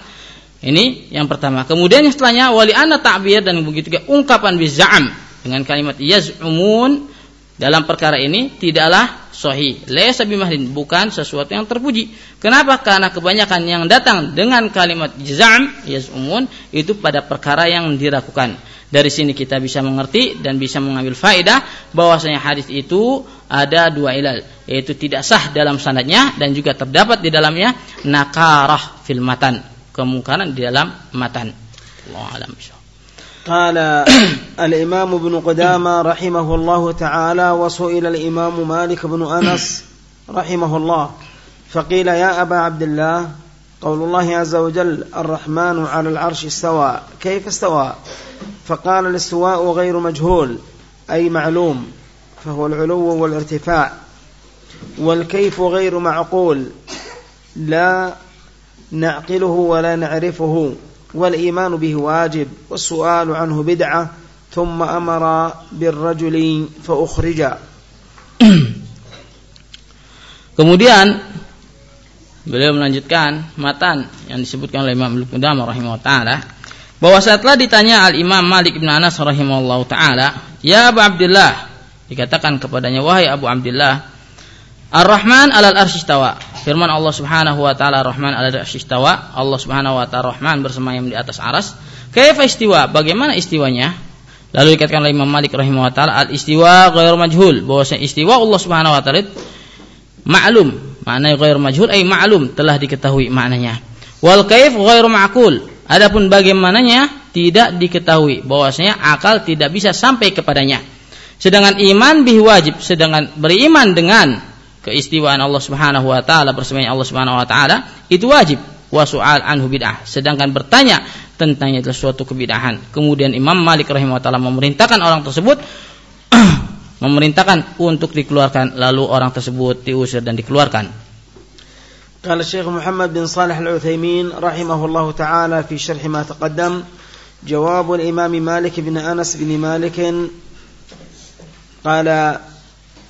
Ini yang pertama. Kemudian yang setelahnya wali anna ta'bir dan begitu juga ungkapan bizam dengan kalimat yaz'umun dalam perkara ini tidaklah sahih. Laysa bimahdin, bukan sesuatu yang terpuji. Kenapa? Karena kebanyakan yang datang dengan kalimat jazam, yaz'umun itu pada perkara yang diragukan. Dari sini kita bisa mengerti dan bisa mengambil faedah bahwasanya hadis itu ada dua ilal, yaitu tidak sah dalam sanadnya dan juga terdapat di dalamnya nakarah filmatan, kemungkaran di dalam matan. Allah alam قال الإمام ابن قدامة رحمه الله تعالى وسئل الإمام مالك بن أنس رحمه الله فقيل يا أبا عبد الله قول الله عز وجل الرحمن على العرش استوى كيف استوى فقال الاستواء غير مجهول أي معلوم فهو العلو والارتفاع والكيف غير معقول لا نعقله ولا نعرفه والإيمان به واجب والسؤال عنه بدعة ثم أمر بالرجل فأخرج Kemudian beliau melanjutkan matan yang disebutkan oleh Imam Ibnu Qudamah rahimahullah taala bahwa setelah ditanya Al Imam Malik bin Anas rahimahullah taala, "Ya Abu Abdullah," dikatakan kepadanya, "Wahai Abu Abdullah, Ar-Rahman alal arsyistawa firman Allah Subhanahu wa taala Rahman ala istawa, Allah Subhanahu wa taala Rahman bersemayam di atas aras. Kaifa istiwa? Bagaimana istiwanya? Lalu dikatakan oleh Imam Malik rahimahullah taala al istiwa ghairu majhul, bahwasanya istiwa Allah Subhanahu wa taala maklum, maknanya ghairu majhul ay maklum, telah diketahui maknanya. Wal kaif ghairu ma'qul. Adapun bagaimananya tidak diketahui, bahwasanya akal tidak bisa sampai kepadanya. Sedangkan iman bih wajib, sedangkan beriman dengan keistiwaan Allah Subhanahu wa taala bersemayam Allah Subhanahu wa taala itu wajib wa su'al anhu bid'ah sedangkan bertanya tentangnya adalah suatu kebidahan kemudian Imam Malik rahimahullah memerintahkan orang tersebut memerintahkan untuk dikeluarkan lalu orang tersebut diusir dan dikeluarkan قال الشيخ محمد بن صالح العثيمين رحمه الله تعالى في شرح ما تقدم جواب الإمام مالك بن أنس بن مالك قال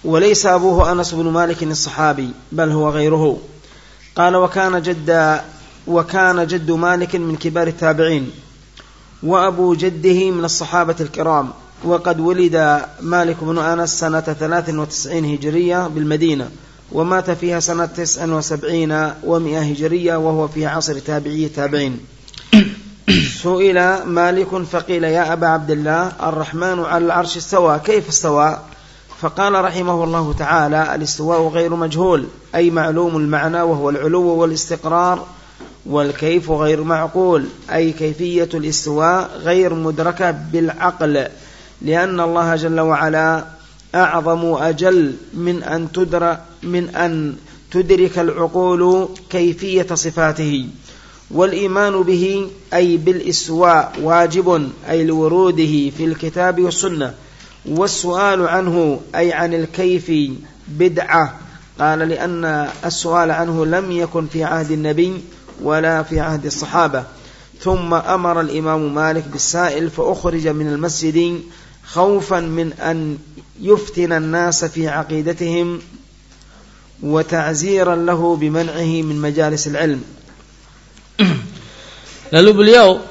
وليس أبوه أنس بن مالك الصحابي بل هو غيره. قال وكان جد وكان جد مالك من كبار التابعين وأبو جده من الصحابة الكرام وقد ولد مالك بن أنس سنة 93 هجرية بالمدينة ومات فيها سنة 79 و100 هجرية وهو في عصر تابعي التابعين. سئل مالك فقيل يا أبا عبد الله الرحمن على العرش استوى كيف استوى؟ فقال رحمه الله تعالى الاستواء غير مجهول أي معلوم المعنى وهو العلو والاستقرار والكيف غير معقول أي كيفية الاستواء غير مدركة بالعقل لأن الله جل وعلا أعظم وأجل من أن تدرك من أن تدرك العقول كيفية صفاته والإيمان به أي بالإستواء واجب أي لوروده في الكتاب والسنة والسؤال عنه أي عن الكيف بدعة؟ قال لأن السؤال عنه لم يكن في عهد النبي ولا في عهد الصحابة. ثم أمر الإمام مالك بالسائل فأخرج من المسجد خوفا من أن يفتن الناس في عقيدتهم وتعزيرا له بمنعه من مجالس العلم. Lalu beliau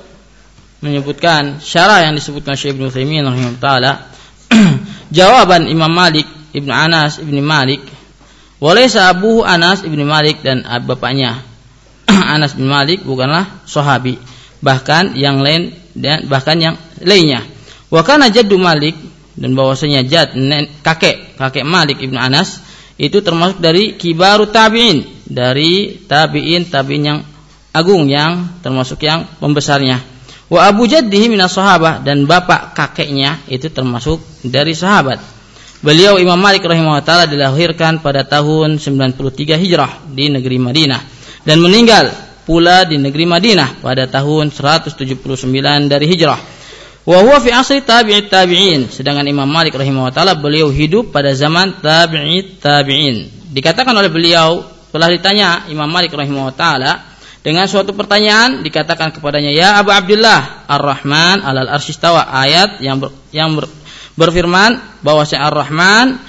menyebutkan syarah yang disebutkan Syekh Ibnu Utsaimin rahimahullah jawaban Imam Malik Ibnu Anas Ibnu Malik. Walaysa abuhu Anas Ibnu Malik dan bapaknya. Anas bin Malik bukanlah sahabi. Bahkan yang lain dan bahkan yang lainnya. Wa kana jaddu Malik dan bahwasanya jad kakek kakek Malik Ibnu Anas itu termasuk dari kibaru tabi'in dari tabi'in tabi'in yang agung yang termasuk yang pembesarnya. Wa Abu Jaddihi minas sahabah dan bapak kakeknya itu termasuk dari sahabat. Beliau Imam Malik rahimahullah taala dilahirkan pada tahun 93 Hijrah di negeri Madinah dan meninggal pula di negeri Madinah pada tahun 179 dari Hijrah. Wa huwa fi asri tabi'it tabi'in. Sedangkan Imam Malik rahimahullah taala beliau hidup pada zaman tabi'it tabi'in. Dikatakan oleh beliau telah ditanya Imam Malik rahimahullah taala dengan suatu pertanyaan dikatakan kepadanya ya Abu Abdullah Ar-Rahman alal arsyistawa ayat yang ber, yang ber, berfirman bahwa Ar-Rahman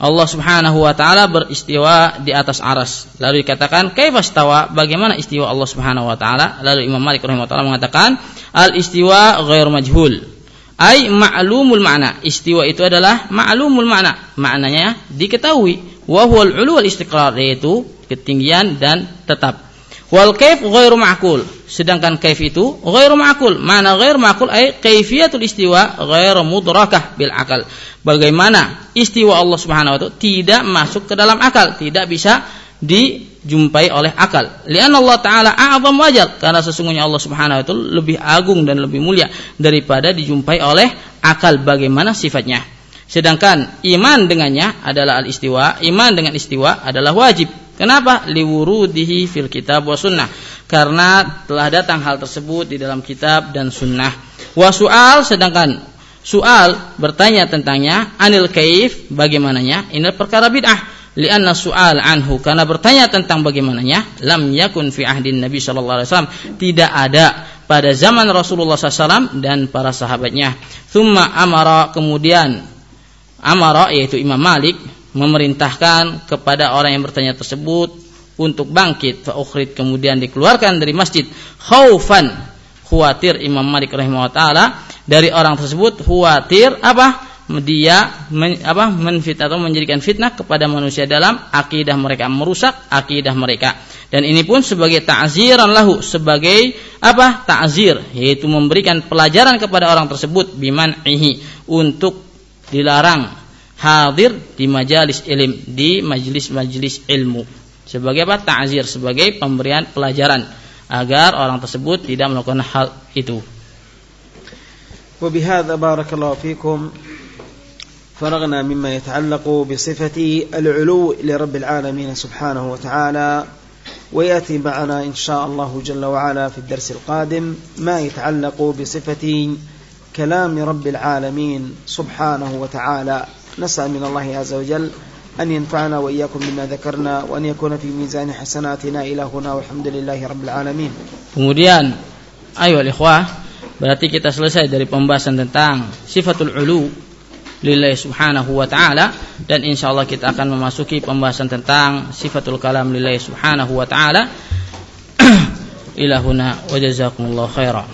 Allah Subhanahu wa taala beristiwa di atas aras. Lalu dikatakan kaifastawa? Bagaimana istiwa Allah Subhanahu wa taala? Lalu Imam Malik rahimahullah mengatakan al istiwa ghair majhul. Ai ma'lumul makna. Istiwa itu adalah ma'lumul makna. Maknanya diketahui. Wa huwal ulu wal istiqrar yaitu ketinggian dan tetap. Wal kaif ghairu ma'kul. Sedangkan kaif itu ghairu ma'kul. Mana ghairu ma'kul ay kaifiyatul istiwa ghairu mudrakah bil akal. Bagaimana istiwa Allah Subhanahu wa taala tidak masuk ke dalam akal, tidak bisa dijumpai oleh akal. Lian Allah taala a'zam wajal karena sesungguhnya Allah Subhanahu wa taala lebih agung dan lebih mulia daripada dijumpai oleh akal bagaimana sifatnya. Sedangkan iman dengannya adalah al-istiwa, iman dengan istiwa adalah wajib Kenapa? Liwurudihi fil kitab wa sunnah. Karena telah datang hal tersebut di dalam kitab dan sunnah. Wa su'al sedangkan soal bertanya tentangnya anil kaif bagaimananya ini perkara bid'ah lianna su'al anhu karena bertanya tentang bagaimananya lam yakun fi ahdin Nabi sallallahu alaihi wasallam tidak ada pada zaman Rasulullah SAW dan para sahabatnya. Thumma amara kemudian amara yaitu Imam Malik memerintahkan kepada orang yang bertanya tersebut untuk bangkit. Fa kemudian dikeluarkan dari masjid. Khaufan khawatir Imam Malik rahimahullah taala dari orang tersebut khawatir apa? Dia men, apa? Menfit atau menjadikan fitnah kepada manusia dalam akidah mereka merusak akidah mereka. Dan ini pun sebagai ta'ziran lahu sebagai apa? Ta'zir yaitu memberikan pelajaran kepada orang tersebut biman'ihi untuk dilarang hadir di majalis ilm di majelis-majelis ilmu. Sebagai apa? Ta'zir sebagai pemberian pelajaran agar orang tersebut tidak melakukan hal itu. وبهذا بارك الله فيكم فرغنا مما يتعلق بصفة العلو لرب العالمين سبحانه وتعالى ويأتي معنا إن شاء الله جل وعلا في الدرس القادم ما يتعلق بصفة كلام رب العالمين سبحانه وتعالى نسأل من الله عز وجل أن ينفعنا وإياكم بما ذكرنا وأن يكون في ميزان حسناتنا إلى هنا والحمد لله رب العالمين Kemudian, ayo ikhwah, berarti kita selesai dari pembahasan tentang sifatul ulu lillahi subhanahu wa ta'ala dan insya Allah kita akan memasuki pembahasan tentang sifatul kalam lillahi subhanahu wa ta'ala ilahuna wa jazakumullah khairan